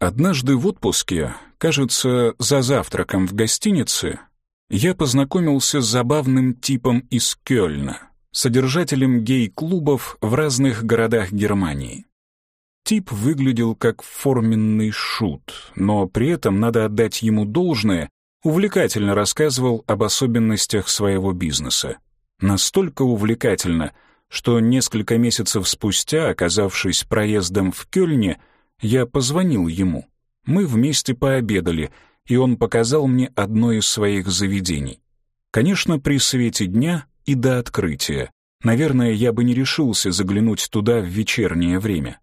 Однажды в отпуске, кажется, за завтраком в гостинице, я познакомился с забавным типом из Кёльна, содержателем гей-клубов в разных городах Германии. Тип выглядел как форменный шут, но при этом, надо отдать ему должное, увлекательно рассказывал об особенностях своего бизнеса. Настолько увлекательно, что несколько месяцев спустя, оказавшись проездом в Кёльне, я позвонил ему. Мы вместе пообедали, и он показал мне одно из своих заведений. Конечно, при свете дня и до открытия. Наверное, я бы не решился заглянуть туда в вечернее время.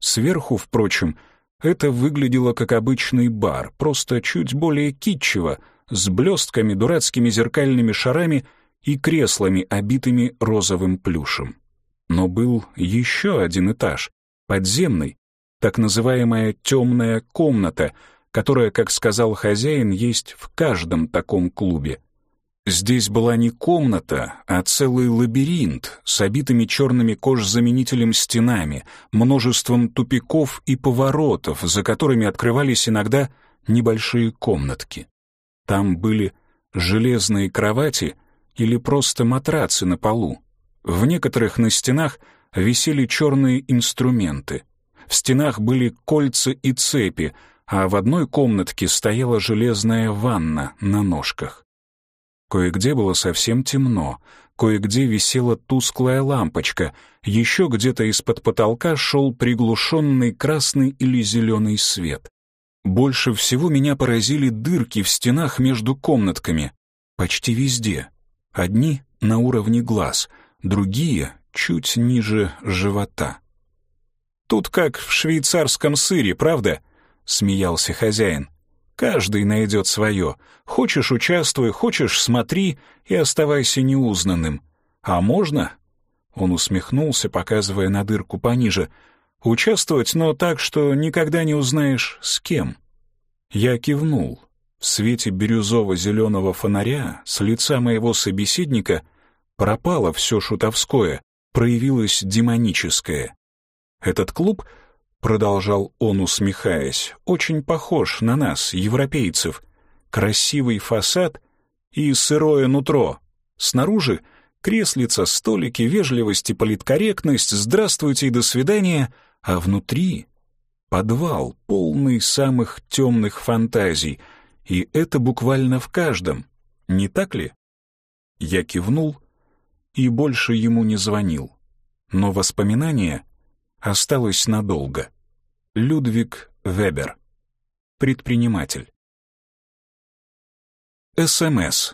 Сверху, впрочем, это выглядело как обычный бар, просто чуть более китчево, с блестками, дурацкими зеркальными шарами и креслами, обитыми розовым плюшем. Но был еще один этаж, подземный, так называемая темная комната, которая, как сказал хозяин, есть в каждом таком клубе. Здесь была не комната, а целый лабиринт с обитыми черными кожзаменителем стенами, множеством тупиков и поворотов, за которыми открывались иногда небольшие комнатки. Там были железные кровати или просто матрацы на полу. В некоторых на стенах висели черные инструменты — в стенах были кольца и цепи, а в одной комнатке стояла железная ванна на ножках. Кое-где было совсем темно, кое-где висела тусклая лампочка, еще где-то из-под потолка шел приглушенный красный или зеленый свет. Больше всего меня поразили дырки в стенах между комнатками, почти везде. Одни на уровне глаз, другие чуть ниже живота. Тут как в швейцарском сыре, правда?» — смеялся хозяин. «Каждый найдет свое. Хочешь — участвуй, хочешь — смотри и оставайся неузнанным. А можно?» Он усмехнулся, показывая на дырку пониже. «Участвовать, но так, что никогда не узнаешь, с кем». Я кивнул. В свете бирюзово-зеленого фонаря с лица моего собеседника пропало все шутовское, проявилось демоническое. Этот клуб, продолжал он, усмехаясь, очень похож на нас, европейцев. Красивый фасад и сырое нутро. Снаружи креслица, столики, вежливость и политкорректность, здравствуйте и до свидания, а внутри подвал, полный самых темных фантазий, и это буквально в каждом, не так ли? Я кивнул и больше ему не звонил. Но воспоминания осталось надолго. Людвиг Вебер. Предприниматель. СМС.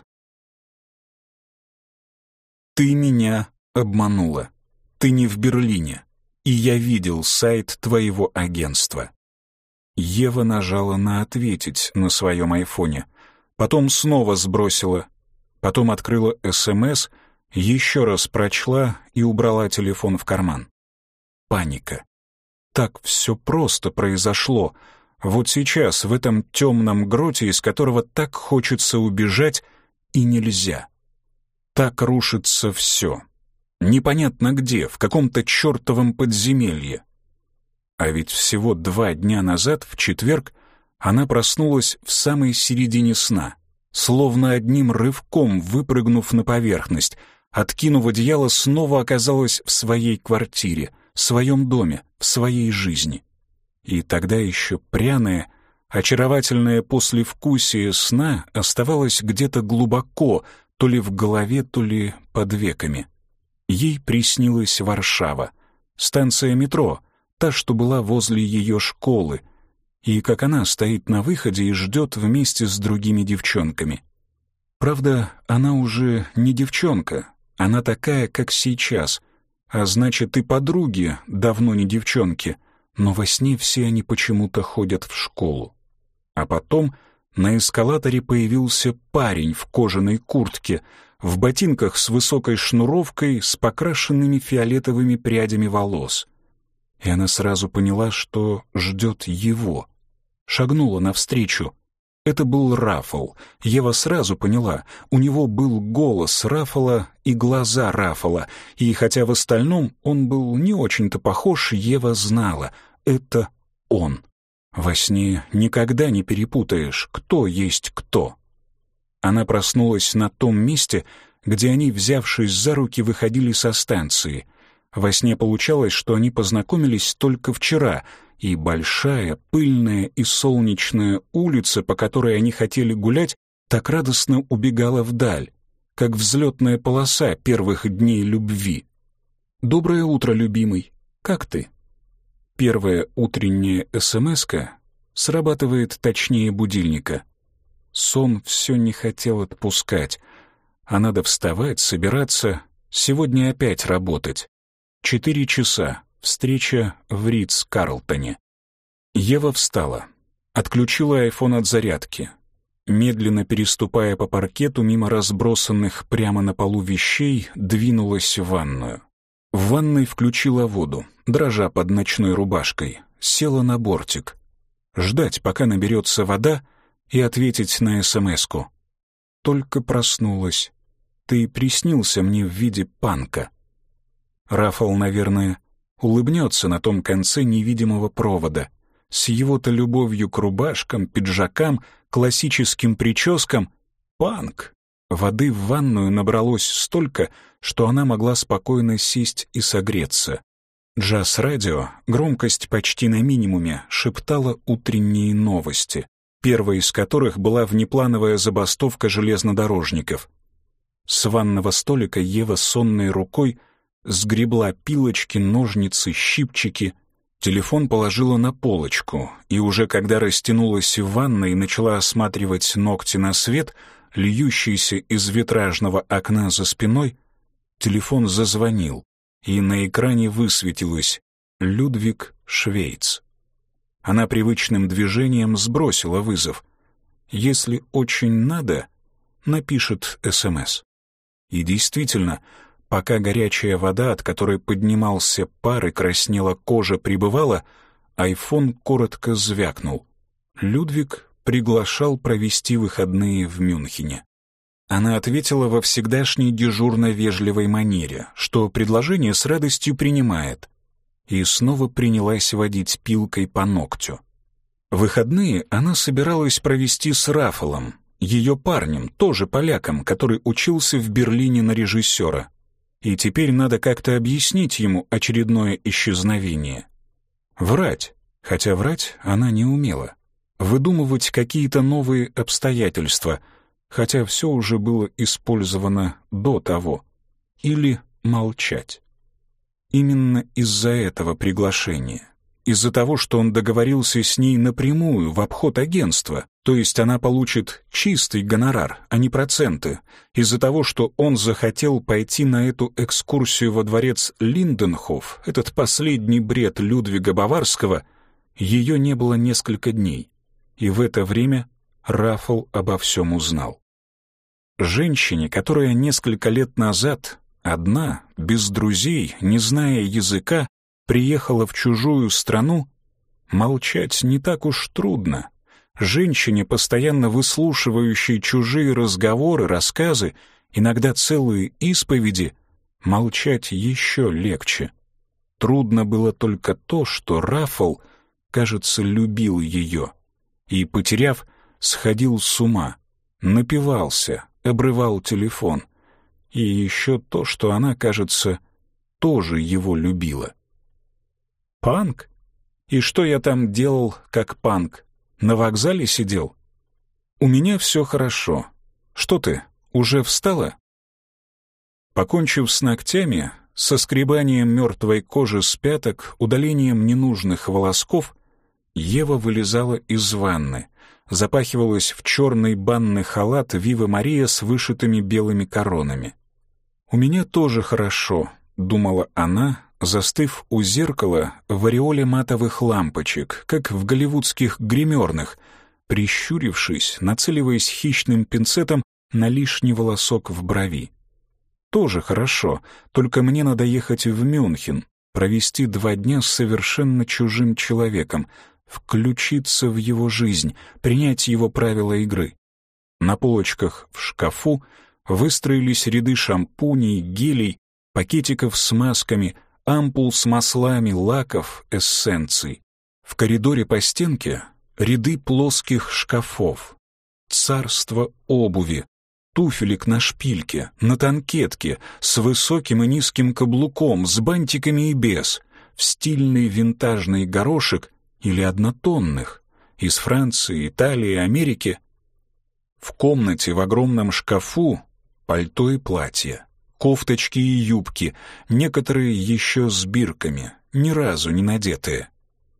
Ты меня обманула. Ты не в Берлине. И я видел сайт твоего агентства. Ева нажала на «Ответить» на своем айфоне. Потом снова сбросила. Потом открыла СМС, еще раз прочла и убрала телефон в карман паника. Так все просто произошло. Вот сейчас, в этом темном гроте, из которого так хочется убежать, и нельзя. Так рушится все. Непонятно где, в каком-то чертовом подземелье. А ведь всего два дня назад, в четверг, она проснулась в самой середине сна, словно одним рывком выпрыгнув на поверхность, откинув одеяло, снова оказалась в своей квартире — в своем доме, в своей жизни. И тогда еще пряное, очаровательное послевкусие сна оставалось где-то глубоко, то ли в голове, то ли под веками. Ей приснилась Варшава, станция метро, та, что была возле ее школы, и как она стоит на выходе и ждет вместе с другими девчонками. Правда, она уже не девчонка, она такая, как сейчас, а значит, и подруги давно не девчонки, но во сне все они почему-то ходят в школу. А потом на эскалаторе появился парень в кожаной куртке, в ботинках с высокой шнуровкой, с покрашенными фиолетовыми прядями волос. И она сразу поняла, что ждет его. Шагнула навстречу, это был Рафал. Ева сразу поняла, у него был голос Рафала и глаза Рафала, и хотя в остальном он был не очень-то похож, Ева знала — это он. Во сне никогда не перепутаешь, кто есть кто. Она проснулась на том месте, где они, взявшись за руки, выходили со станции. Во сне получалось, что они познакомились только вчера, и большая, пыльная и солнечная улица, по которой они хотели гулять, так радостно убегала вдаль, как взлетная полоса первых дней любви. «Доброе утро, любимый. Как ты?» Первая утренняя смс срабатывает точнее будильника. Сон все не хотел отпускать, а надо вставать, собираться, сегодня опять работать. Четыре часа, встреча в Ридс-Карлтоне. Ева встала, отключила айфон от зарядки, медленно переступая по паркету мимо разбросанных прямо на полу вещей, двинулась в ванную. В ванной включила воду, дрожа под ночной рубашкой, села на бортик. Ждать, пока наберется вода, и ответить на СМСку. Только проснулась. Ты приснился мне в виде панка. Рафал, наверное, улыбнется на том конце невидимого провода. С его-то любовью к рубашкам, пиджакам, классическим прическам — панк. Воды в ванную набралось столько, что она могла спокойно сесть и согреться. Джаз-радио, громкость почти на минимуме, шептала утренние новости, первая из которых была внеплановая забастовка железнодорожников. С ванного столика Ева сонной рукой сгребла пилочки, ножницы, щипчики. Телефон положила на полочку, и уже когда растянулась в ванной и начала осматривать ногти на свет, льющийся из витражного окна за спиной, телефон зазвонил, и на экране высветилось «Людвиг Швейц». Она привычным движением сбросила вызов. «Если очень надо», напишет СМС. И действительно, пока горячая вода, от которой поднимался пар и краснела кожа, прибывала, айфон коротко звякнул. Людвиг приглашал провести выходные в Мюнхене. Она ответила во всегдашней дежурно-вежливой манере, что предложение с радостью принимает, и снова принялась водить пилкой по ногтю. Выходные она собиралась провести с Рафалом, ее парнем, тоже поляком, который учился в Берлине на режиссера. И теперь надо как-то объяснить ему очередное исчезновение. Врать, хотя врать она не умела. Выдумывать какие-то новые обстоятельства — хотя все уже было использовано до того, или молчать. Именно из-за этого приглашения, из-за того, что он договорился с ней напрямую в обход агентства, то есть она получит чистый гонорар, а не проценты, из-за того, что он захотел пойти на эту экскурсию во дворец Линденхоф, этот последний бред Людвига Баварского, ее не было несколько дней, и в это время Рафал обо всем узнал. Женщине, которая несколько лет назад, одна, без друзей, не зная языка, приехала в чужую страну, молчать не так уж трудно. Женщине, постоянно выслушивающей чужие разговоры, рассказы, иногда целые исповеди, молчать еще легче. Трудно было только то, что Рафал, кажется, любил ее и, потеряв, сходил с ума, напивался, обрывал телефон. И еще то, что она, кажется, тоже его любила. Панк? И что я там делал, как панк? На вокзале сидел? У меня все хорошо. Что ты, уже встала? Покончив с ногтями, со скребанием мертвой кожи с пяток, удалением ненужных волосков, Ева вылезала из ванны, запахивалась в черный банный халат Вива Мария с вышитыми белыми коронами. «У меня тоже хорошо», — думала она, застыв у зеркала в ореоле матовых лампочек, как в голливудских гримерных, прищурившись, нацеливаясь хищным пинцетом на лишний волосок в брови. «Тоже хорошо, только мне надо ехать в Мюнхен, провести два дня с совершенно чужим человеком, включиться в его жизнь, принять его правила игры. На полочках в шкафу выстроились ряды шампуней, гелей, пакетиков с масками, ампул с маслами, лаков, эссенций. В коридоре по стенке ряды плоских шкафов, царство обуви, туфелек на шпильке, на танкетке, с высоким и низким каблуком, с бантиками и без, в стильный винтажный горошек или однотонных, из Франции, Италии, Америки. В комнате в огромном шкафу пальто и платье, кофточки и юбки, некоторые еще с бирками, ни разу не надетые.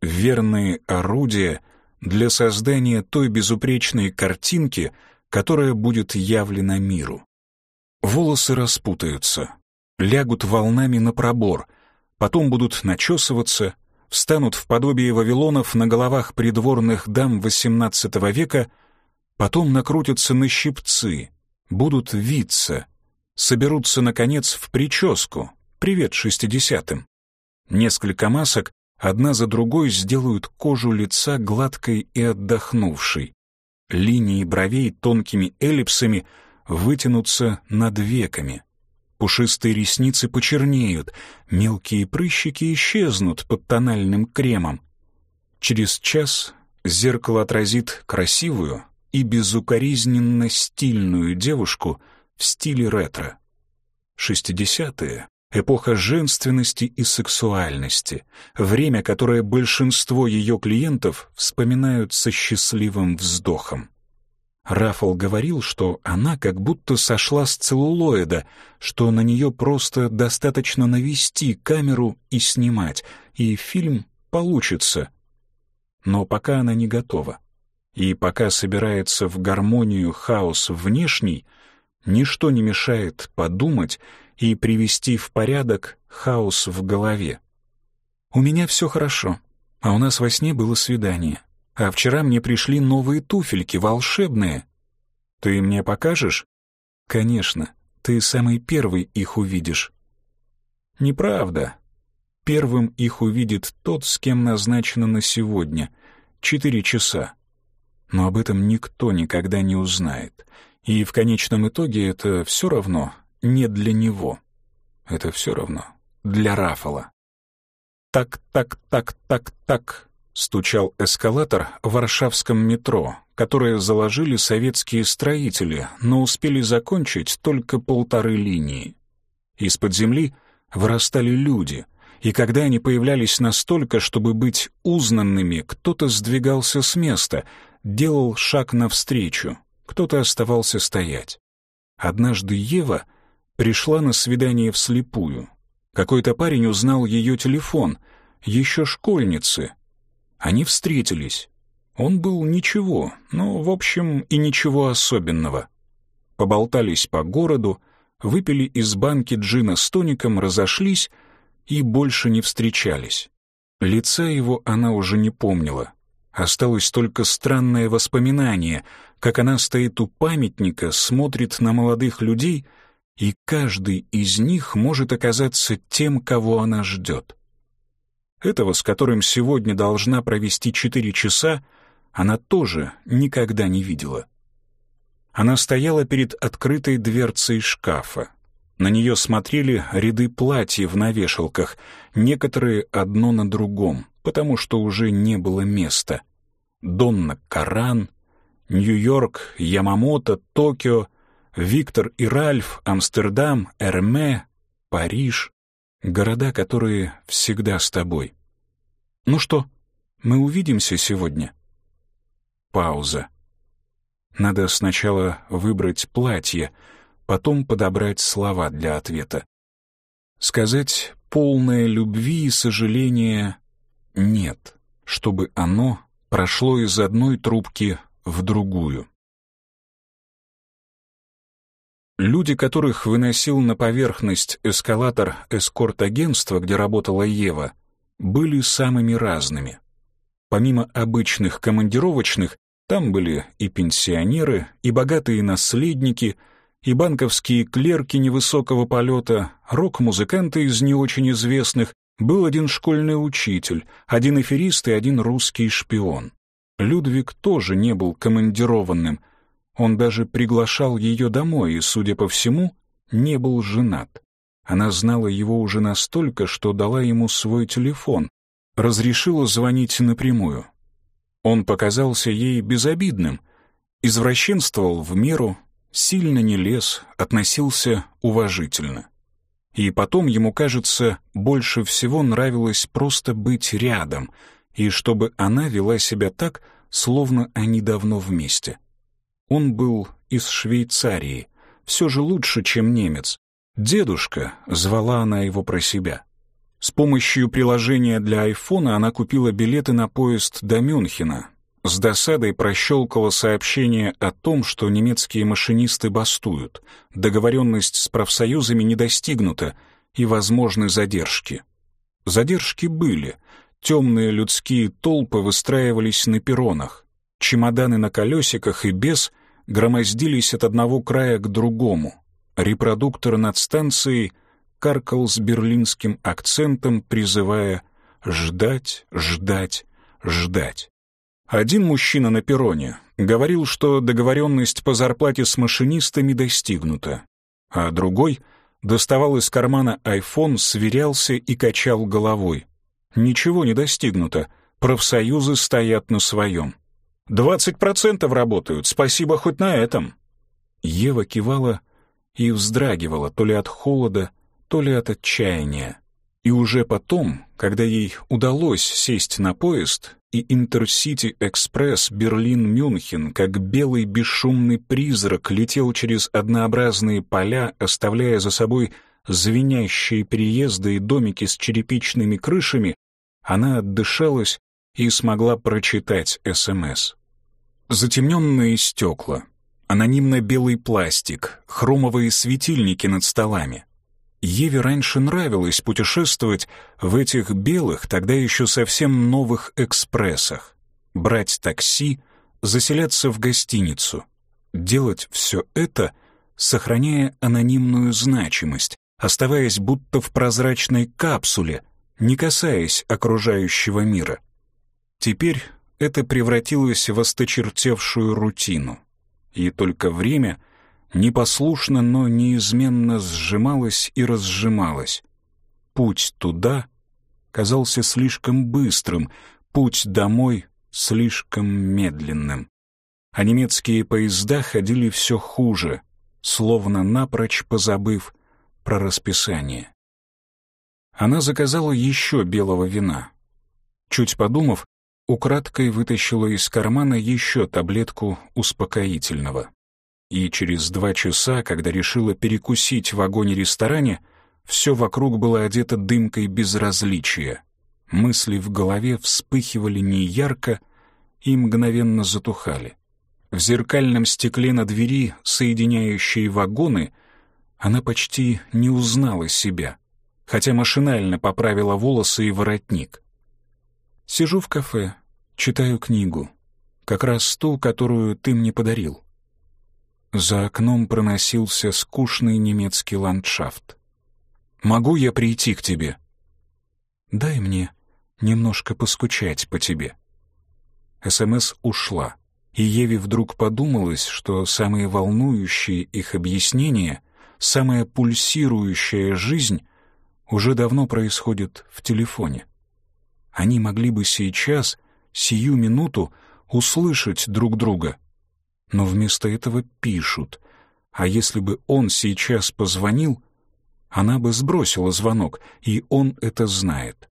Верные орудия для создания той безупречной картинки — которая будет явлена миру. Волосы распутаются, лягут волнами на пробор, потом будут начесываться, встанут в подобие вавилонов на головах придворных дам XVIII века, потом накрутятся на щипцы, будут виться, соберутся, наконец, в прическу. Привет шестидесятым. Несколько масок одна за другой сделают кожу лица гладкой и отдохнувшей линии бровей тонкими эллипсами вытянутся над веками. Пушистые ресницы почернеют, мелкие прыщики исчезнут под тональным кремом. Через час зеркало отразит красивую и безукоризненно стильную девушку в стиле ретро. Шестидесятые — эпоха женственности и сексуальности, время, которое большинство ее клиентов вспоминают со счастливым вздохом. Рафал говорил, что она как будто сошла с целлулоида, что на нее просто достаточно навести камеру и снимать, и фильм получится. Но пока она не готова. И пока собирается в гармонию хаос внешний, ничто не мешает подумать и привести в порядок хаос в голове. «У меня все хорошо, а у нас во сне было свидание. А вчера мне пришли новые туфельки, волшебные. Ты мне покажешь? Конечно, ты самый первый их увидишь. Неправда. Первым их увидит тот, с кем назначено на сегодня. Четыре часа. Но об этом никто никогда не узнает. И в конечном итоге это все равно не для него. Это все равно для Рафала. Так, так, так, так, так стучал эскалатор в варшавском метро, которое заложили советские строители, но успели закончить только полторы линии. Из-под земли вырастали люди, и когда они появлялись настолько, чтобы быть узнанными, кто-то сдвигался с места, делал шаг навстречу, кто-то оставался стоять. Однажды Ева пришла на свидание вслепую. Какой-то парень узнал ее телефон, еще школьницы — они встретились. Он был ничего, но, в общем, и ничего особенного. Поболтались по городу, выпили из банки джина с тоником, разошлись и больше не встречались. Лица его она уже не помнила. Осталось только странное воспоминание, как она стоит у памятника, смотрит на молодых людей, и каждый из них может оказаться тем, кого она ждет. Этого, с которым сегодня должна провести четыре часа, она тоже никогда не видела. Она стояла перед открытой дверцей шкафа. На нее смотрели ряды платьев на вешалках, некоторые одно на другом, потому что уже не было места. Донна Каран, Нью-Йорк, Ямамото, Токио, Виктор и Ральф, Амстердам, Эрме, Париж. Города, которые всегда с тобой. Ну что, мы увидимся сегодня? Пауза. Надо сначала выбрать платье, потом подобрать слова для ответа. Сказать полное любви и сожаления «нет», чтобы оно прошло из одной трубки в другую. Люди, которых выносил на поверхность эскалатор эскорт-агентства, где работала Ева, были самыми разными. Помимо обычных командировочных, там были и пенсионеры, и богатые наследники, и банковские клерки невысокого полета, рок-музыканты из не очень известных, был один школьный учитель, один эфирист и один русский шпион. Людвиг тоже не был командированным, он даже приглашал ее домой и, судя по всему, не был женат. Она знала его уже настолько, что дала ему свой телефон. разрешила звонить напрямую. Он показался ей безобидным, извращенствовал в меру, сильно не лез, относился уважительно. И потом ему, кажется, больше всего нравилось просто быть рядом, и чтобы она вела себя так, словно они давно вместе. Он был из Швейцарии, все же лучше, чем немец. «Дедушка», — звала она его про себя. С помощью приложения для айфона она купила билеты на поезд до Мюнхена. С досадой прощелкала сообщение о том, что немецкие машинисты бастуют, договоренность с профсоюзами не достигнута и возможны задержки. Задержки были. Темные людские толпы выстраивались на перронах. Чемоданы на колесиках и без громоздились от одного края к другому. Репродуктор над станцией каркал с берлинским акцентом, призывая «ждать, ждать, ждать». Один мужчина на перроне говорил, что договоренность по зарплате с машинистами достигнута, а другой доставал из кармана айфон, сверялся и качал головой. Ничего не достигнуто, профсоюзы стоят на своем. «Двадцать процентов работают, спасибо хоть на этом». Ева кивала и вздрагивала то ли от холода, то ли от отчаяния. И уже потом, когда ей удалось сесть на поезд, и Интерсити-экспресс Берлин-Мюнхен, как белый бесшумный призрак, летел через однообразные поля, оставляя за собой звенящие переезды и домики с черепичными крышами, она отдышалась и смогла прочитать СМС. Затемненные стекла, анонимно-белый пластик, хромовые светильники над столами — Еве раньше нравилось путешествовать в этих белых, тогда еще совсем новых экспрессах, брать такси, заселяться в гостиницу, делать все это, сохраняя анонимную значимость, оставаясь будто в прозрачной капсуле, не касаясь окружающего мира. Теперь это превратилось в осточертевшую рутину, и только время — непослушно, но неизменно сжималась и разжималась. Путь туда казался слишком быстрым, путь домой слишком медленным. А немецкие поезда ходили все хуже, словно напрочь позабыв про расписание. Она заказала еще белого вина. Чуть подумав, украдкой вытащила из кармана еще таблетку успокоительного и через два часа, когда решила перекусить в вагоне-ресторане, все вокруг было одето дымкой безразличия. Мысли в голове вспыхивали неярко и мгновенно затухали. В зеркальном стекле на двери, соединяющей вагоны, она почти не узнала себя, хотя машинально поправила волосы и воротник. Сижу в кафе, читаю книгу, как раз ту, которую ты мне подарил. За окном проносился скучный немецкий ландшафт. «Могу я прийти к тебе?» «Дай мне немножко поскучать по тебе». СМС ушла, и Еве вдруг подумалось, что самые волнующие их объяснения, самая пульсирующая жизнь уже давно происходит в телефоне. Они могли бы сейчас, сию минуту, услышать друг друга — но вместо этого пишут. А если бы он сейчас позвонил, она бы сбросила звонок, и он это знает.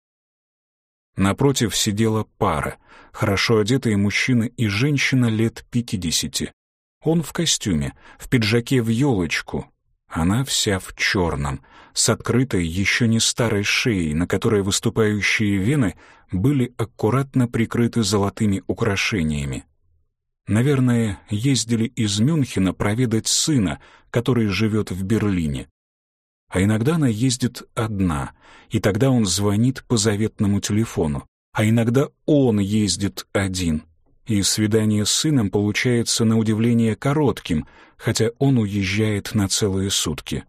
Напротив сидела пара, хорошо одетые мужчина и женщина лет пятидесяти. Он в костюме, в пиджаке в елочку. Она вся в черном, с открытой еще не старой шеей, на которой выступающие вены были аккуратно прикрыты золотыми украшениями. Наверное, ездили из Мюнхена проведать сына, который живет в Берлине. А иногда она ездит одна, и тогда он звонит по заветному телефону. А иногда он ездит один. И свидание с сыном получается на удивление коротким, хотя он уезжает на целые сутки.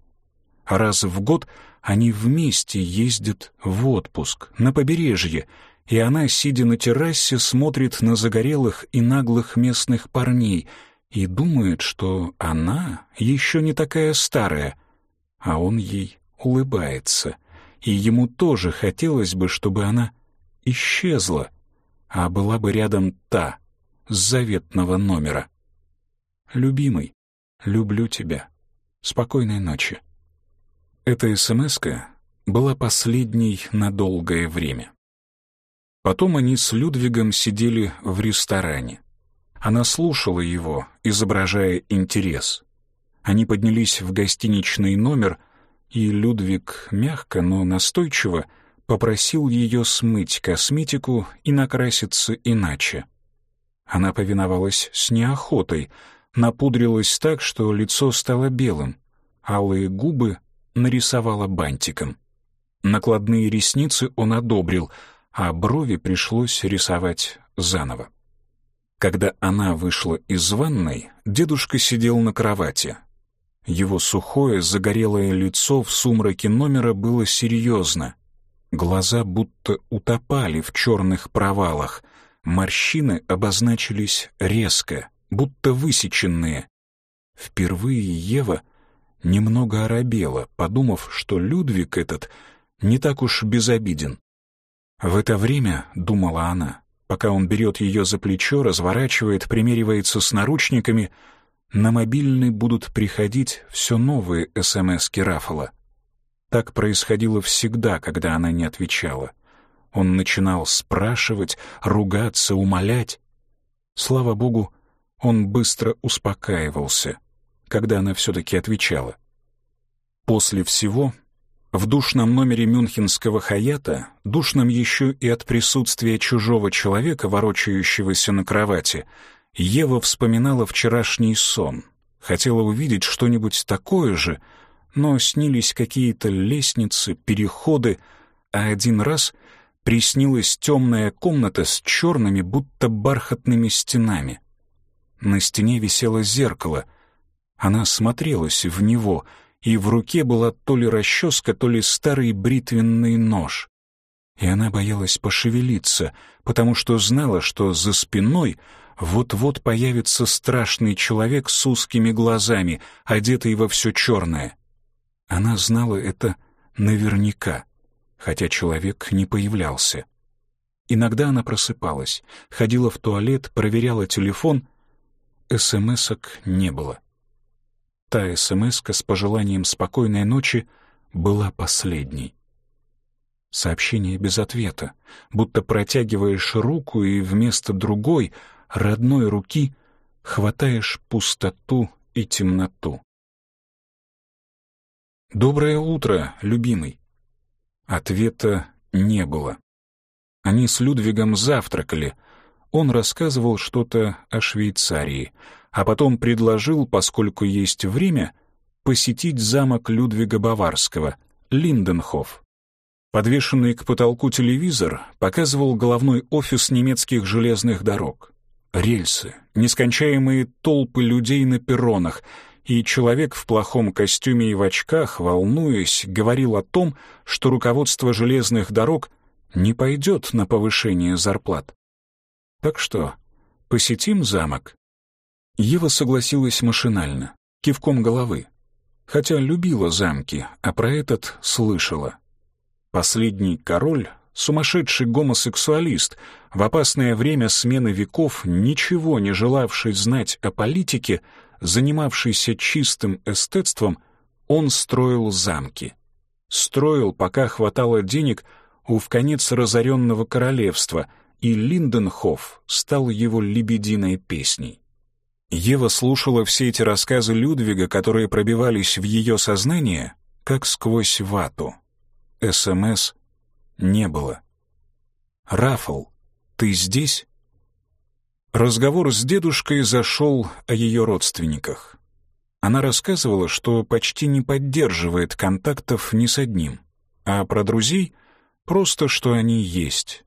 Раз в год они вместе ездят в отпуск, на побережье, и она, сидя на террасе, смотрит на загорелых и наглых местных парней и думает, что она еще не такая старая, а он ей улыбается, и ему тоже хотелось бы, чтобы она исчезла, а была бы рядом та, заветного номера. «Любимый, люблю тебя. Спокойной ночи». Эта смс была последней на долгое время. Потом они с Людвигом сидели в ресторане. Она слушала его, изображая интерес. Они поднялись в гостиничный номер, и Людвиг мягко, но настойчиво попросил ее смыть косметику и накраситься иначе. Она повиновалась с неохотой, напудрилась так, что лицо стало белым, алые губы нарисовала бантиком. Накладные ресницы он одобрил, а брови пришлось рисовать заново. Когда она вышла из ванной, дедушка сидел на кровати. Его сухое, загорелое лицо в сумраке номера было серьезно. Глаза будто утопали в черных провалах. Морщины обозначились резко, будто высеченные. Впервые Ева немного оробела, подумав, что Людвиг этот не так уж безобиден. В это время, думала она, пока он берет ее за плечо, разворачивает, примеривается с наручниками, на мобильный будут приходить все новые СМС-ки Рафала. Так происходило всегда, когда она не отвечала. Он начинал спрашивать, ругаться, умолять. Слава богу, он быстро успокаивался, когда она все-таки отвечала. После всего в душном номере мюнхенского Хаята, душном еще и от присутствия чужого человека, ворочающегося на кровати, Ева вспоминала вчерашний сон, хотела увидеть что-нибудь такое же, но снились какие-то лестницы, переходы, а один раз приснилась темная комната с черными, будто бархатными стенами. На стене висело зеркало. Она смотрелась в него — и в руке была то ли расческа, то ли старый бритвенный нож. И она боялась пошевелиться, потому что знала, что за спиной вот-вот появится страшный человек с узкими глазами, одетый во все черное. Она знала это наверняка, хотя человек не появлялся. Иногда она просыпалась, ходила в туалет, проверяла телефон. СМСок не было. Та смс с пожеланием спокойной ночи была последней. Сообщение без ответа, будто протягиваешь руку и вместо другой, родной руки, хватаешь пустоту и темноту. «Доброе утро, любимый». Ответа не было. Они с Людвигом завтракали. Он рассказывал что-то о Швейцарии — а потом предложил, поскольку есть время, посетить замок Людвига Баварского, Линденхоф. Подвешенный к потолку телевизор показывал головной офис немецких железных дорог. Рельсы, нескончаемые толпы людей на перронах, и человек в плохом костюме и в очках, волнуясь, говорил о том, что руководство железных дорог не пойдет на повышение зарплат. Так что, посетим замок? Ева согласилась машинально, кивком головы, хотя любила замки, а про этот слышала. Последний король — сумасшедший гомосексуалист, в опасное время смены веков, ничего не желавший знать о политике, занимавшийся чистым эстетством, он строил замки. Строил, пока хватало денег у вконец разоренного королевства, и Линденхоф стал его лебединой песней. Ева слушала все эти рассказы Людвига, которые пробивались в ее сознание, как сквозь вату. СМС не было. «Рафл, ты здесь?» Разговор с дедушкой зашел о ее родственниках. Она рассказывала, что почти не поддерживает контактов ни с одним, а про друзей — просто, что они есть.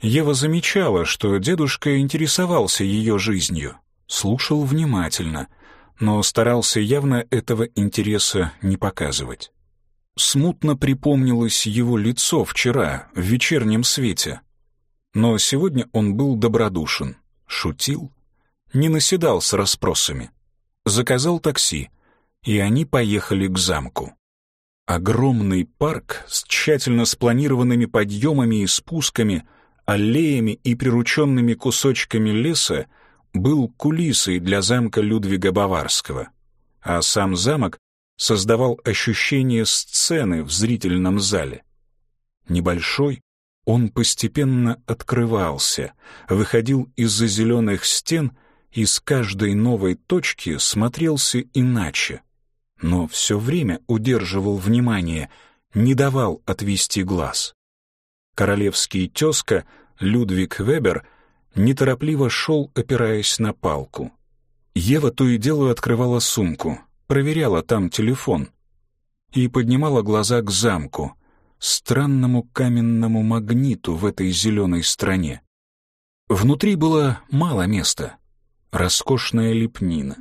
Ева замечала, что дедушка интересовался ее жизнью, слушал внимательно, но старался явно этого интереса не показывать. Смутно припомнилось его лицо вчера в вечернем свете. Но сегодня он был добродушен, шутил, не наседал с расспросами. Заказал такси, и они поехали к замку. Огромный парк с тщательно спланированными подъемами и спусками, аллеями и прирученными кусочками леса был кулисой для замка Людвига Баварского, а сам замок создавал ощущение сцены в зрительном зале. Небольшой, он постепенно открывался, выходил из-за зеленых стен и с каждой новой точки смотрелся иначе, но все время удерживал внимание, не давал отвести глаз. Королевский тезка Людвиг Вебер неторопливо шел, опираясь на палку. Ева то и дело открывала сумку, проверяла там телефон и поднимала глаза к замку, странному каменному магниту в этой зеленой стране. Внутри было мало места, роскошная лепнина.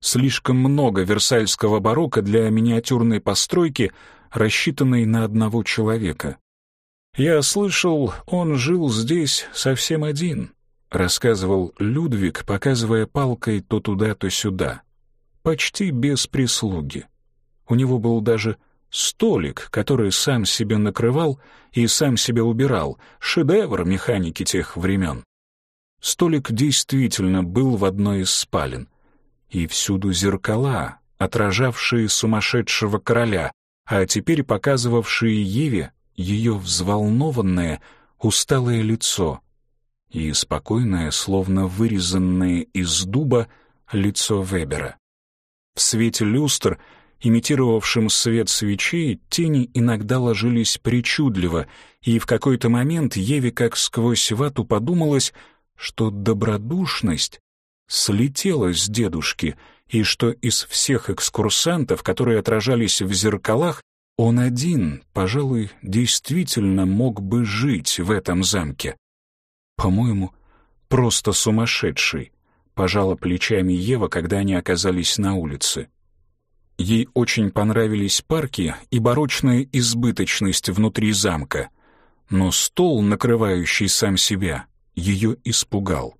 Слишком много версальского барокко для миниатюрной постройки, рассчитанной на одного человека. «Я слышал, он жил здесь совсем один», — рассказывал Людвиг, показывая палкой то туда, то сюда. «Почти без прислуги. У него был даже столик, который сам себе накрывал и сам себе убирал, шедевр механики тех времен. Столик действительно был в одной из спален. И всюду зеркала, отражавшие сумасшедшего короля, а теперь показывавшие Еве ее взволнованное, усталое лицо и спокойное, словно вырезанное из дуба, лицо Вебера. В свете люстр, имитировавшем свет свечей, тени иногда ложились причудливо, и в какой-то момент Еве как сквозь вату подумалось, что добродушность слетела с дедушки, и что из всех экскурсантов, которые отражались в зеркалах, он один, пожалуй, действительно мог бы жить в этом замке. По-моему, просто сумасшедший, пожала плечами Ева, когда они оказались на улице. Ей очень понравились парки и барочная избыточность внутри замка, но стол, накрывающий сам себя, ее испугал.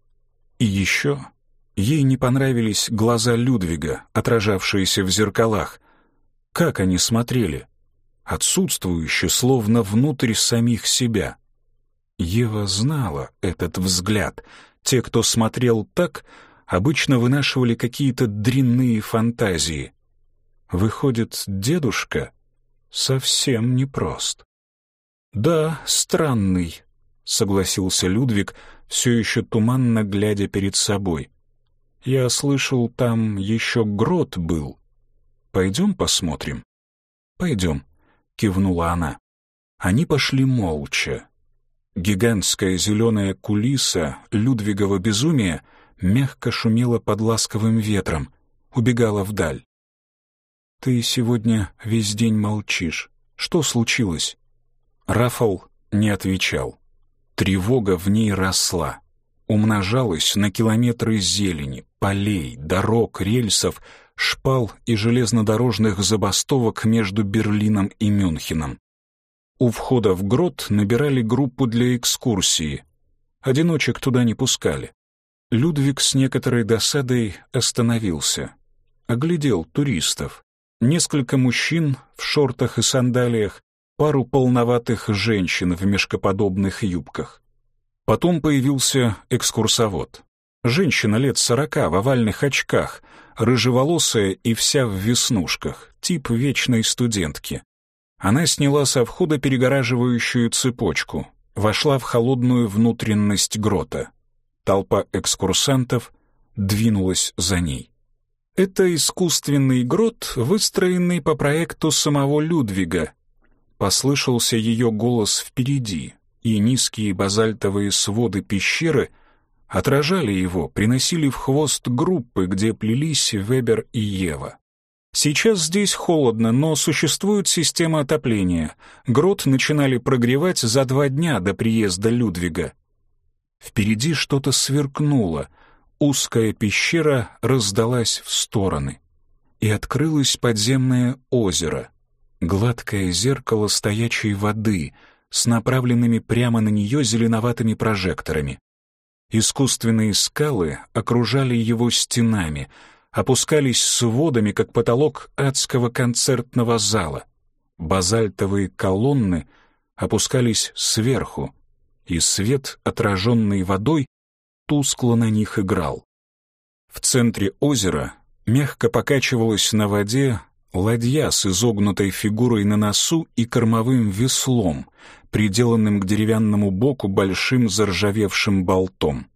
И еще ей не понравились глаза Людвига, отражавшиеся в зеркалах. Как они смотрели? отсутствующе, словно внутрь самих себя. Ева знала этот взгляд. Те, кто смотрел так, обычно вынашивали какие-то дрянные фантазии. Выходит, дедушка совсем непрост. «Да, странный», — согласился Людвиг, все еще туманно глядя перед собой. «Я слышал, там еще грот был. Пойдем посмотрим?» «Пойдем», — кивнула она. Они пошли молча. Гигантская зеленая кулиса Людвигова безумия мягко шумела под ласковым ветром, убегала вдаль. «Ты сегодня весь день молчишь. Что случилось?» Рафал не отвечал. Тревога в ней росла, умножалась на километры зелени, полей, дорог, рельсов — шпал и железнодорожных забастовок между Берлином и Мюнхеном. У входа в грот набирали группу для экскурсии. Одиночек туда не пускали. Людвиг с некоторой досадой остановился. Оглядел туристов. Несколько мужчин в шортах и сандалиях, пару полноватых женщин в мешкоподобных юбках. Потом появился экскурсовод. Женщина лет сорока в овальных очках, рыжеволосая и вся в веснушках, тип вечной студентки. Она сняла со входа перегораживающую цепочку, вошла в холодную внутренность грота. Толпа экскурсантов двинулась за ней. Это искусственный грот, выстроенный по проекту самого Людвига. Послышался ее голос впереди, и низкие базальтовые своды пещеры — отражали его, приносили в хвост группы, где плелись Вебер и Ева. Сейчас здесь холодно, но существует система отопления. Грот начинали прогревать за два дня до приезда Людвига. Впереди что-то сверкнуло, узкая пещера раздалась в стороны. И открылось подземное озеро, гладкое зеркало стоячей воды с направленными прямо на нее зеленоватыми прожекторами. Искусственные скалы окружали его стенами, опускались сводами, как потолок адского концертного зала. Базальтовые колонны опускались сверху, и свет, отраженный водой, тускло на них играл. В центре озера мягко покачивалась на воде ладья с изогнутой фигурой на носу и кормовым веслом, приделанным к деревянному боку большим заржавевшим болтом.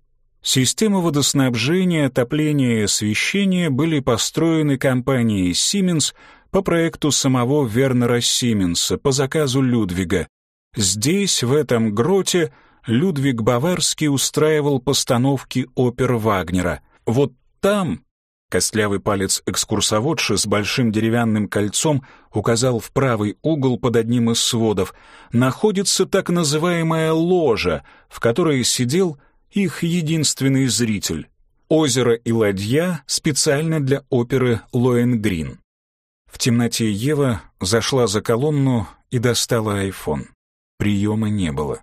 Системы водоснабжения, отопления и освещения были построены компанией Siemens по проекту самого Вернера Сименса по заказу Людвига. Здесь, в этом гроте, Людвиг Баварский устраивал постановки опер Вагнера. Вот там Костлявый палец экскурсоводши с большим деревянным кольцом указал в правый угол под одним из сводов. Находится так называемая ложа, в которой сидел их единственный зритель. Озеро и ладья специально для оперы «Лоэнгрин». В темноте Ева зашла за колонну и достала айфон. Приема не было.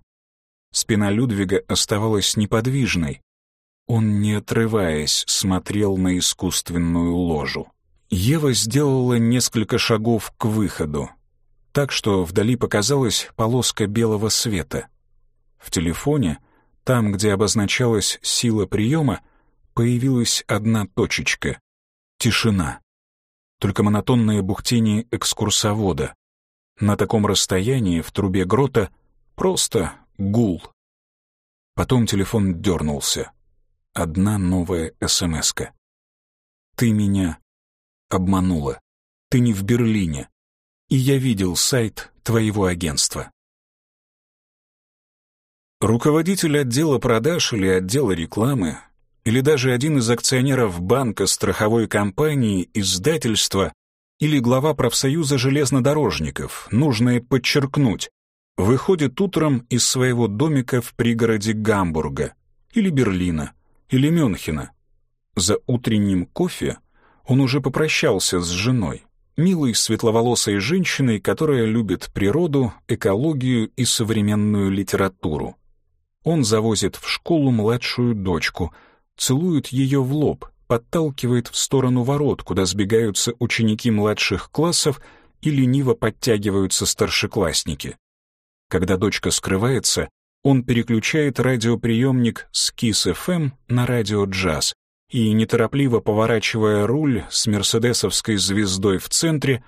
Спина Людвига оставалась неподвижной. Он, не отрываясь, смотрел на искусственную ложу. Ева сделала несколько шагов к выходу, так что вдали показалась полоска белого света. В телефоне, там, где обозначалась сила приема, появилась одна точечка — тишина. Только монотонное бухтение экскурсовода. На таком расстоянии в трубе грота просто гул. Потом телефон дернулся одна новая СМСка. «Ты меня обманула. Ты не в Берлине. И я видел сайт твоего агентства». Руководитель отдела продаж или отдела рекламы, или даже один из акционеров банка, страховой компании, издательства или глава профсоюза железнодорожников, нужно подчеркнуть, выходит утром из своего домика в пригороде Гамбурга или Берлина, или Мюнхена. За утренним кофе он уже попрощался с женой, милой светловолосой женщиной, которая любит природу, экологию и современную литературу. Он завозит в школу младшую дочку, целует ее в лоб, подталкивает в сторону ворот, куда сбегаются ученики младших классов и лениво подтягиваются старшеклассники. Когда дочка скрывается, он переключает радиоприемник с KISS-FM на радио «Джаз» и, неторопливо поворачивая руль с мерседесовской звездой в центре,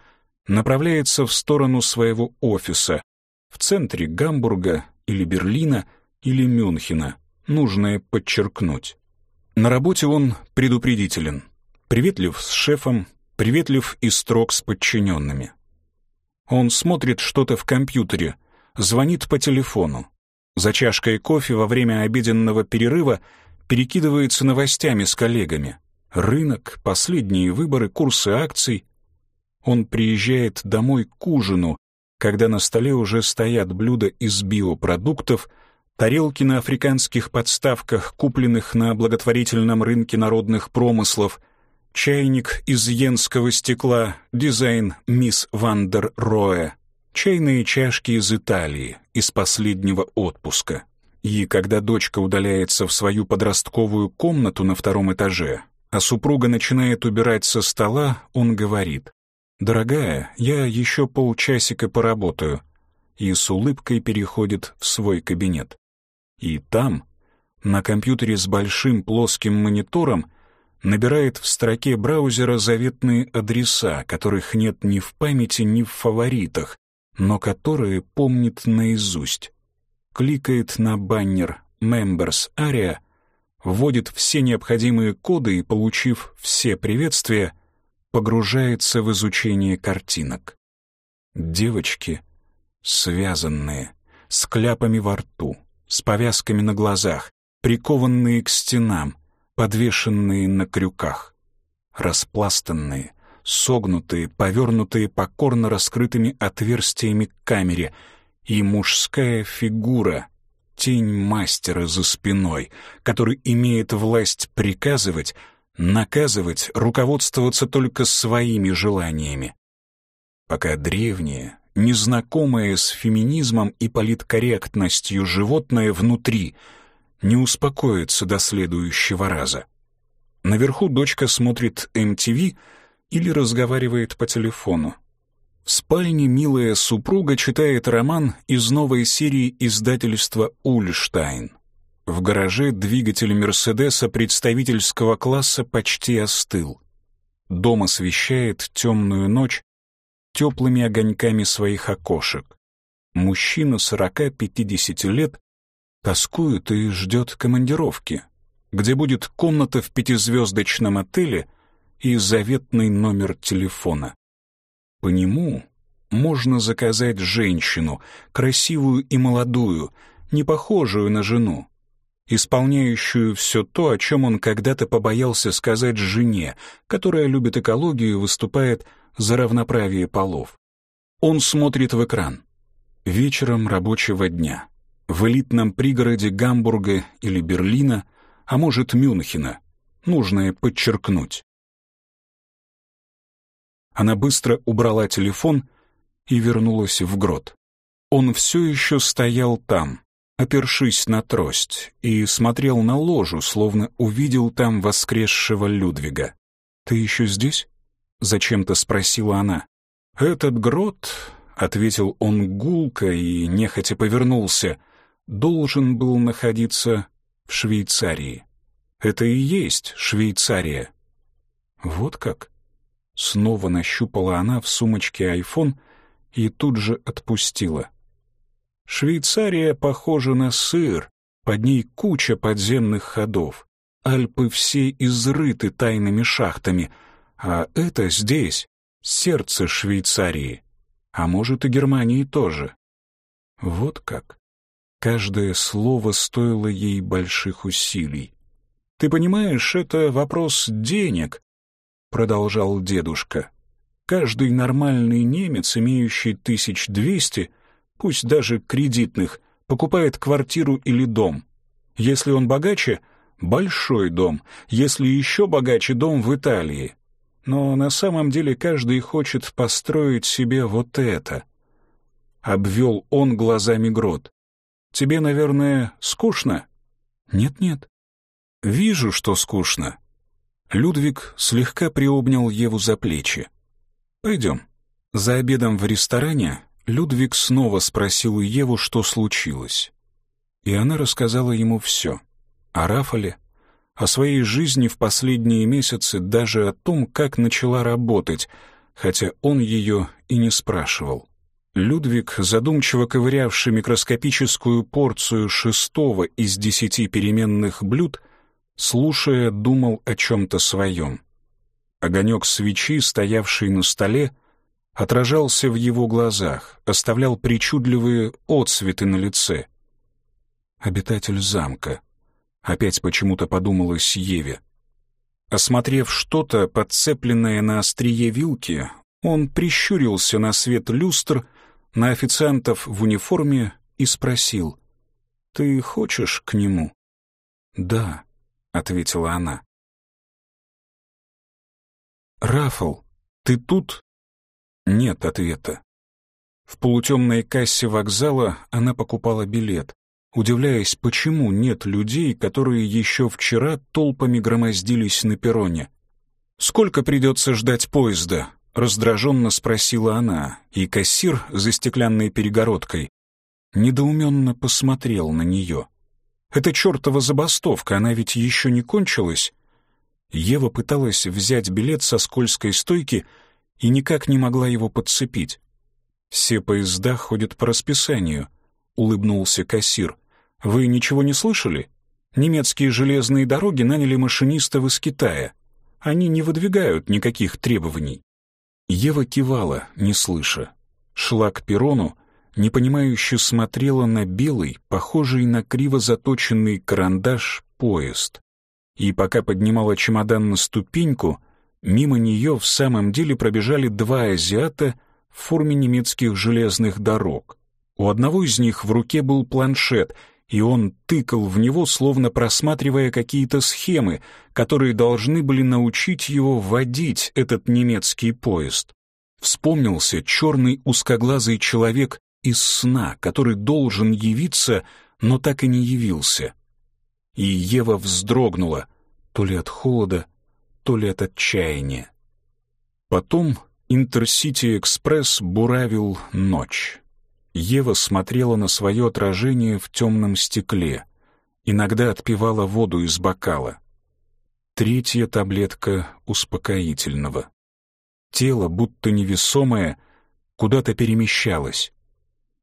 направляется в сторону своего офиса, в центре Гамбурга или Берлина или Мюнхена, нужное подчеркнуть. На работе он предупредителен, приветлив с шефом, приветлив и строг с подчиненными. Он смотрит что-то в компьютере, звонит по телефону, за чашкой кофе во время обеденного перерыва перекидывается новостями с коллегами. Рынок, последние выборы, курсы акций. Он приезжает домой к ужину, когда на столе уже стоят блюда из биопродуктов, тарелки на африканских подставках, купленных на благотворительном рынке народных промыслов, чайник из йенского стекла, дизайн Мис ван дер Роэ, чайные чашки из Италии, из последнего отпуска. И когда дочка удаляется в свою подростковую комнату на втором этаже, а супруга начинает убирать со стола, он говорит, «Дорогая, я еще полчасика поработаю», и с улыбкой переходит в свой кабинет. И там, на компьютере с большим плоским монитором, набирает в строке браузера заветные адреса, которых нет ни в памяти, ни в фаворитах, но которые помнит наизусть. Кликает на баннер «Members Area», вводит все необходимые коды и, получив все приветствия, погружается в изучение картинок. Девочки, связанные, с кляпами во рту, с повязками на глазах, прикованные к стенам, подвешенные на крюках, распластанные, согнутые, повернутые покорно раскрытыми отверстиями к камере, и мужская фигура, тень мастера за спиной, который имеет власть приказывать, наказывать, руководствоваться только своими желаниями. Пока древнее, незнакомое с феминизмом и политкорректностью животное внутри не успокоится до следующего раза. Наверху дочка смотрит MTV — или разговаривает по телефону. В спальне милая супруга читает роман из новой серии издательства «Ульштайн». В гараже двигатель «Мерседеса» представительского класса почти остыл. Дом освещает темную ночь теплыми огоньками своих окошек. Мужчина сорока пятидесяти лет тоскует и ждет командировки, где будет комната в пятизвездочном отеле и заветный номер телефона. По нему можно заказать женщину, красивую и молодую, не похожую на жену, исполняющую все то, о чем он когда-то побоялся сказать жене, которая любит экологию и выступает за равноправие полов. Он смотрит в экран. Вечером рабочего дня. В элитном пригороде Гамбурга или Берлина, а может Мюнхена. Нужно подчеркнуть. Она быстро убрала телефон и вернулась в грот. Он все еще стоял там, опершись на трость, и смотрел на ложу, словно увидел там воскресшего Людвига. «Ты еще здесь?» — зачем-то спросила она. «Этот грот», — ответил он гулко и нехотя повернулся, должен был находиться в Швейцарии. Это и есть Швейцария. Вот как? Снова нащупала она в сумочке айфон и тут же отпустила. Швейцария похожа на сыр, под ней куча подземных ходов. Альпы все изрыты тайными шахтами, а это здесь сердце Швейцарии, а может и Германии тоже. Вот как. Каждое слово стоило ей больших усилий. «Ты понимаешь, это вопрос денег», — продолжал дедушка. «Каждый нормальный немец, имеющий тысяч двести, пусть даже кредитных, покупает квартиру или дом. Если он богаче — большой дом, если еще богаче — дом в Италии. Но на самом деле каждый хочет построить себе вот это». Обвел он глазами грот. «Тебе, наверное, скучно?» «Нет-нет». «Вижу, что скучно. Людвиг слегка приобнял Еву за плечи. «Пойдем». За обедом в ресторане Людвиг снова спросил Еву, что случилось. И она рассказала ему все. О Рафале, о своей жизни в последние месяцы, даже о том, как начала работать, хотя он ее и не спрашивал. Людвиг, задумчиво ковырявший микроскопическую порцию шестого из десяти переменных блюд, слушая, думал о чем-то своем. Огонек свечи, стоявший на столе, отражался в его глазах, оставлял причудливые отсветы на лице. Обитатель замка. Опять почему-то подумалось Еве. Осмотрев что-то, подцепленное на острие вилки, он прищурился на свет люстр, на официантов в униформе и спросил, «Ты хочешь к нему?» «Да», ответила она. «Рафл, ты тут?» Нет ответа. В полутемной кассе вокзала она покупала билет, удивляясь, почему нет людей, которые еще вчера толпами громоздились на перроне. «Сколько придется ждать поезда?» — раздраженно спросила она, и кассир за стеклянной перегородкой недоуменно посмотрел на нее. Это чертова забастовка, она ведь еще не кончилась. Ева пыталась взять билет со скользкой стойки и никак не могла его подцепить. «Все поезда ходят по расписанию», — улыбнулся кассир. «Вы ничего не слышали? Немецкие железные дороги наняли машинистов из Китая. Они не выдвигают никаких требований». Ева кивала, не слыша. Шла к перрону, непонимающе смотрела на белый, похожий на криво заточенный карандаш, поезд. И пока поднимала чемодан на ступеньку, мимо нее в самом деле пробежали два азиата в форме немецких железных дорог. У одного из них в руке был планшет, и он тыкал в него, словно просматривая какие-то схемы, которые должны были научить его водить этот немецкий поезд. Вспомнился черный узкоглазый человек из сна, который должен явиться, но так и не явился. И Ева вздрогнула, то ли от холода, то ли от отчаяния. Потом Интерсити-экспресс буравил ночь. Ева смотрела на свое отражение в темном стекле, иногда отпивала воду из бокала. Третья таблетка успокоительного. Тело, будто невесомое, куда-то перемещалось.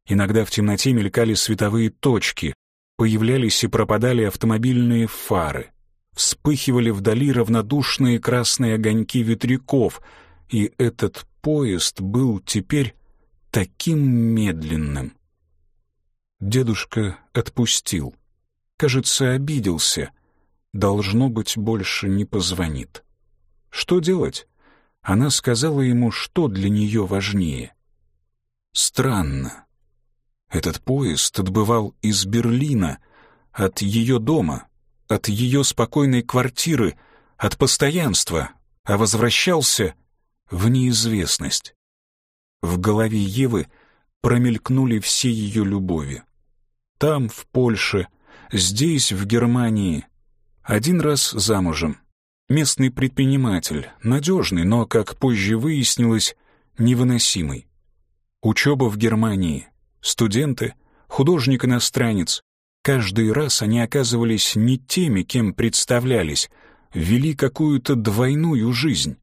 Иногда в темноте мелькали световые точки, появлялись и пропадали автомобильные фары, вспыхивали вдали равнодушные красные огоньки ветряков, и этот поезд был теперь таким медленным. Дедушка отпустил. Кажется, обиделся. Должно быть, больше не позвонит. Что делать? Она сказала ему, что для нее важнее. Странно. Этот поезд отбывал из Берлина, от ее дома, от ее спокойной квартиры, от постоянства, а возвращался в неизвестность. В голове Евы промелькнули все ее любови. Там, в Польше, здесь, в Германии. Один раз замужем. Местный предприниматель, надежный, но, как позже выяснилось, невыносимый. Учеба в Германии, студенты, художник-иностранец. Каждый раз они оказывались не теми, кем представлялись, вели какую-то двойную жизнь,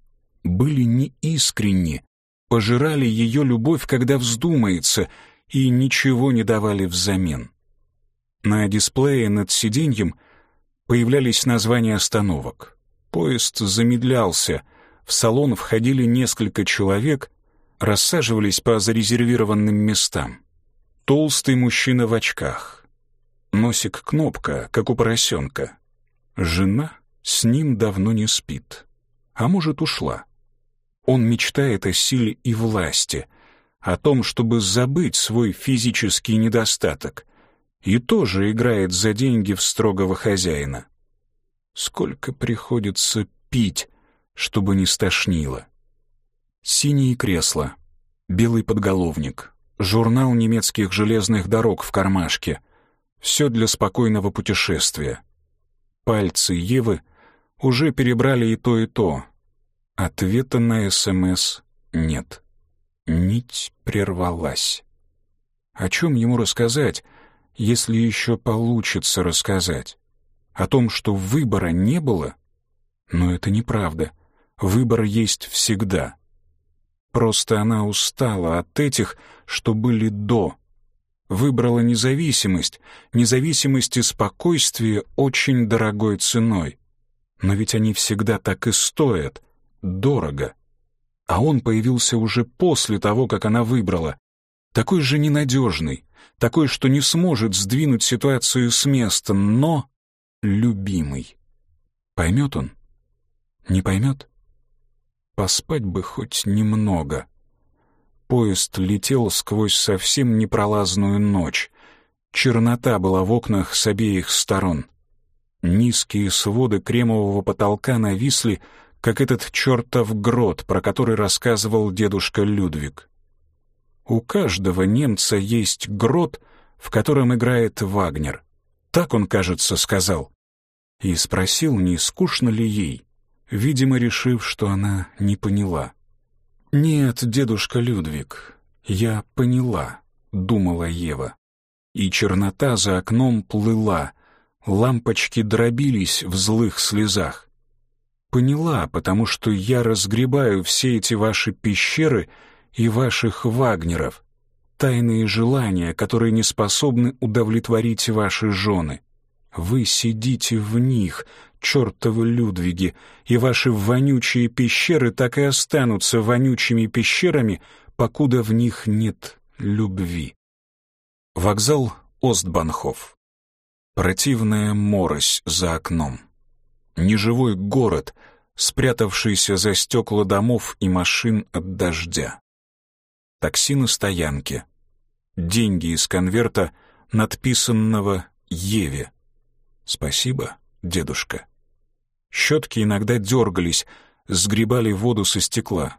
были неискренни, пожирали ее любовь, когда вздумается, и ничего не давали взамен. На дисплее над сиденьем появлялись названия остановок. Поезд замедлялся, в салон входили несколько человек, рассаживались по зарезервированным местам. Толстый мужчина в очках. Носик кнопка, как у поросенка. Жена с ним давно не спит. А может, ушла. Он мечтает о силе и власти, о том, чтобы забыть свой физический недостаток, и тоже играет за деньги в строгого хозяина. Сколько приходится пить, чтобы не стошнило. Синие кресла, белый подголовник, журнал немецких железных дорог в кармашке. Все для спокойного путешествия. Пальцы Евы уже перебрали и то, и то, Ответа на СМС нет. Нить прервалась. О чем ему рассказать, если еще получится рассказать? О том, что выбора не было? Но это неправда. Выбор есть всегда. Просто она устала от этих, что были до. Выбрала независимость, независимость и спокойствие очень дорогой ценой. Но ведь они всегда так и стоят — дорого. А он появился уже после того, как она выбрала. Такой же ненадежный, такой, что не сможет сдвинуть ситуацию с места, но любимый. Поймет он? Не поймет? Поспать бы хоть немного. Поезд летел сквозь совсем непролазную ночь. Чернота была в окнах с обеих сторон. Низкие своды кремового потолка нависли, как этот чертов грот, про который рассказывал дедушка Людвиг. У каждого немца есть грот, в котором играет Вагнер. Так он, кажется, сказал. И спросил, не скучно ли ей, видимо, решив, что она не поняла. «Нет, дедушка Людвиг, я поняла», — думала Ева. И чернота за окном плыла, лампочки дробились в злых слезах поняла, потому что я разгребаю все эти ваши пещеры и ваших вагнеров, тайные желания, которые не способны удовлетворить ваши жены. Вы сидите в них, чертовы Людвиги, и ваши вонючие пещеры так и останутся вонючими пещерами, покуда в них нет любви. Вокзал Остбанхоф. Противная морось за окном неживой город, спрятавшийся за стекла домов и машин от дождя. Такси на стоянке. Деньги из конверта, надписанного Еве. «Спасибо, дедушка». Щетки иногда дергались, сгребали воду со стекла.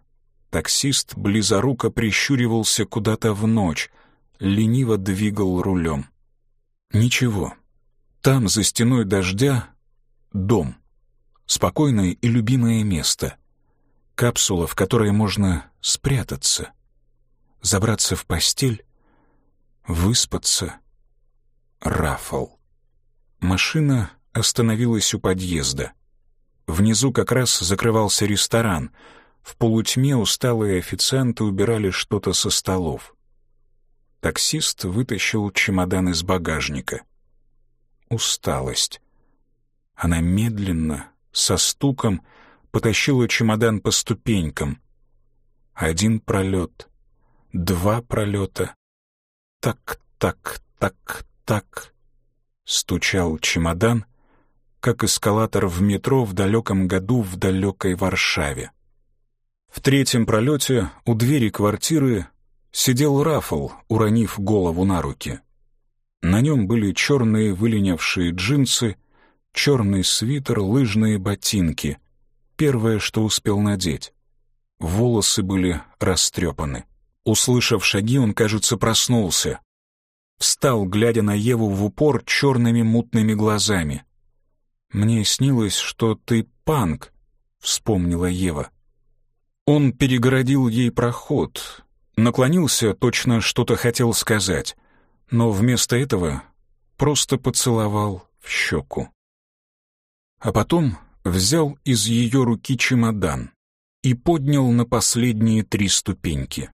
Таксист близоруко прищуривался куда-то в ночь, лениво двигал рулем. Ничего. Там, за стеной дождя, дом спокойное и любимое место. Капсула, в которой можно спрятаться, забраться в постель, выспаться. Рафл. Машина остановилась у подъезда. Внизу как раз закрывался ресторан. В полутьме усталые официанты убирали что-то со столов. Таксист вытащил чемодан из багажника. Усталость. Она медленно, со стуком, потащила чемодан по ступенькам. Один пролет, два пролета. Так, так, так, так. Стучал чемодан, как эскалатор в метро в далеком году в далекой Варшаве. В третьем пролете у двери квартиры сидел Рафл, уронив голову на руки. На нем были черные выленившие джинсы, черный свитер, лыжные ботинки. Первое, что успел надеть. Волосы были растрепаны. Услышав шаги, он, кажется, проснулся. Встал, глядя на Еву в упор черными мутными глазами. «Мне снилось, что ты панк», — вспомнила Ева. Он перегородил ей проход, наклонился, точно что-то хотел сказать, но вместо этого просто поцеловал в щеку. А потом взял из ее руки чемодан и поднял на последние три ступеньки.